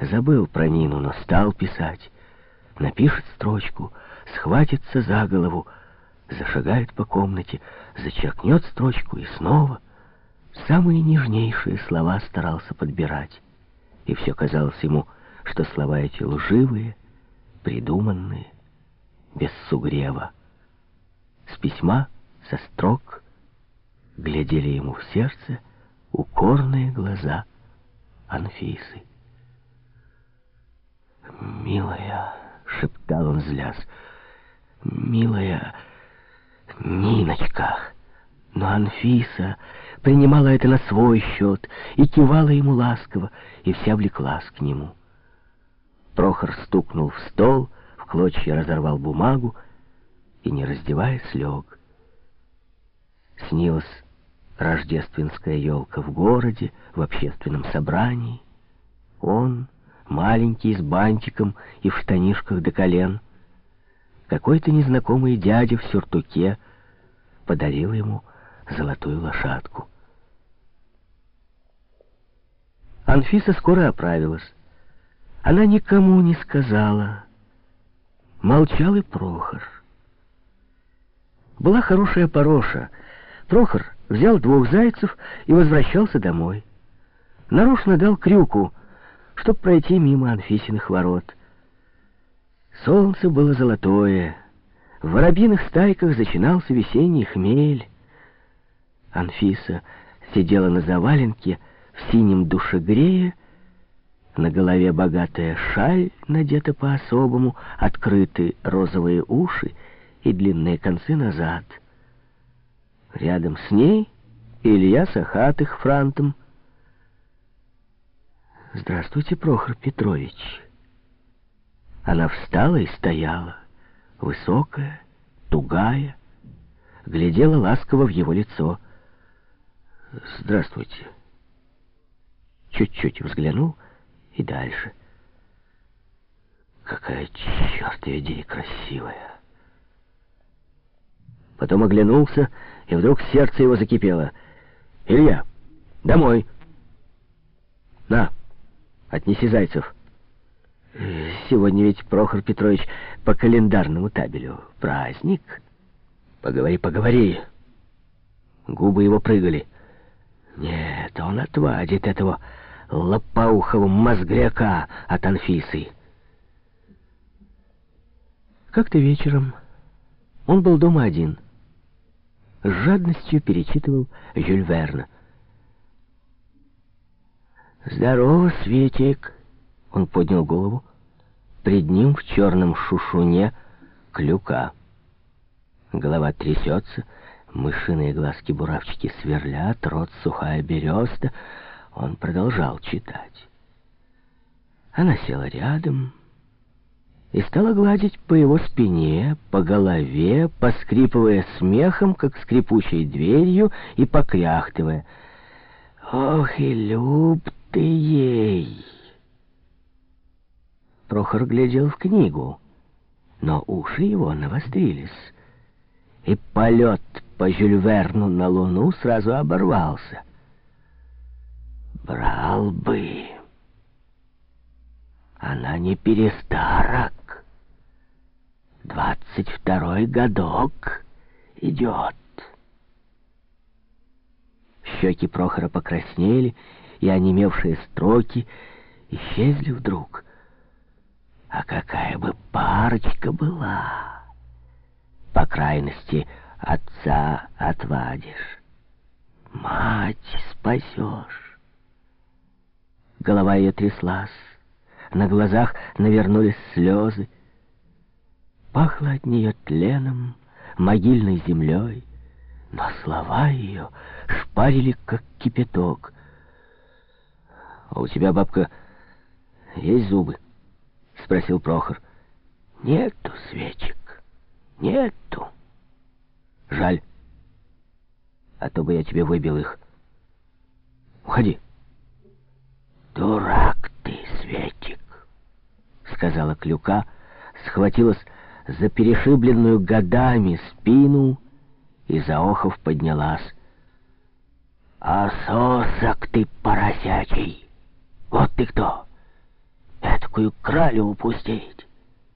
Забыл про Нину, но стал писать. Напишет строчку, схватится за голову, зашагает по комнате, зачеркнет строчку и снова. Самые нежнейшие слова старался подбирать. И все казалось ему, что слова эти лживые, придуманные, без сугрева. С письма, со строк, глядели ему в сердце укорные глаза Анфисы. «Милая», — шептал он зляс, — «милая Ниночка». Но Анфиса принимала это на свой счет и кивала ему ласково, и вся влеклась к нему. Прохор стукнул в стол, в клочья разорвал бумагу и, не раздеваясь, лег. Снилась рождественская елка в городе, в общественном собрании. Он, маленький, с бантиком и в штанишках до колен. Какой-то незнакомый дядя в сюртуке подарил ему золотую лошадку. Анфиса скоро оправилась. Она никому не сказала. Молчал и Прохор. Была хорошая пороша. Прохор взял двух зайцев и возвращался домой. Нарочно дал крюку, чтоб пройти мимо Анфисиных ворот. Солнце было золотое. В воробьиных стайках зачинался весенний хмель. Анфиса сидела на заваленке в синем душегрее, на голове богатая шаль надета по-особому, открыты розовые уши и длинные концы назад. Рядом с ней Илья Сахатых франтом. «Здравствуйте, Прохор Петрович». Она встала и стояла, высокая, тугая, глядела ласково в его лицо. «Здравствуйте». Чуть-чуть взглянул и дальше. Какая, черт ее красивая. Потом оглянулся, и вдруг сердце его закипело. «Илья, домой!» «На, отнеси зайцев!» «Сегодня ведь, Прохор Петрович, по календарному табелю праздник!» «Поговори, поговори!» Губы его прыгали. «Нет, он отвадит этого лопоухого мозгряка от Анфисы!» Как-то вечером он был дома один — с жадностью перечитывал Жюль Верна. «Здорово, Светик!» Он поднял голову. Пред ним в черном шушуне клюка. Голова трясется, мышиные глазки-буравчики сверлят, рот сухая береста. Он продолжал читать. Она села рядом и стала гладить по его спине, по голове, поскрипывая смехом, как скрипучей дверью, и покряхтывая. «Ох и люб ты ей!» Прохор глядел в книгу, но уши его навострились, и полет по Жюльверну на Луну сразу оборвался. «Брал бы!» Она не перестарок. Двадцать второй годок идет. Щеки Прохора покраснели, и онемевшие строки исчезли вдруг. А какая бы парочка была! По крайности, отца отвадишь, мать спасешь. Голова ее тряслась, на глазах навернулись слезы. Пахло от нее тленом, могильной землей, но слова ее шпарили, как кипяток. «А у тебя, бабка, есть зубы?» — спросил Прохор. «Нету свечек, нету». «Жаль, а то бы я тебе выбил их. Уходи». «Дурак ты, Светик», — сказала Клюка, схватилась за перешибленную годами спину и заохов поднялась. «А ты поросячий! Вот ты кто! Эдакую кралю упустить!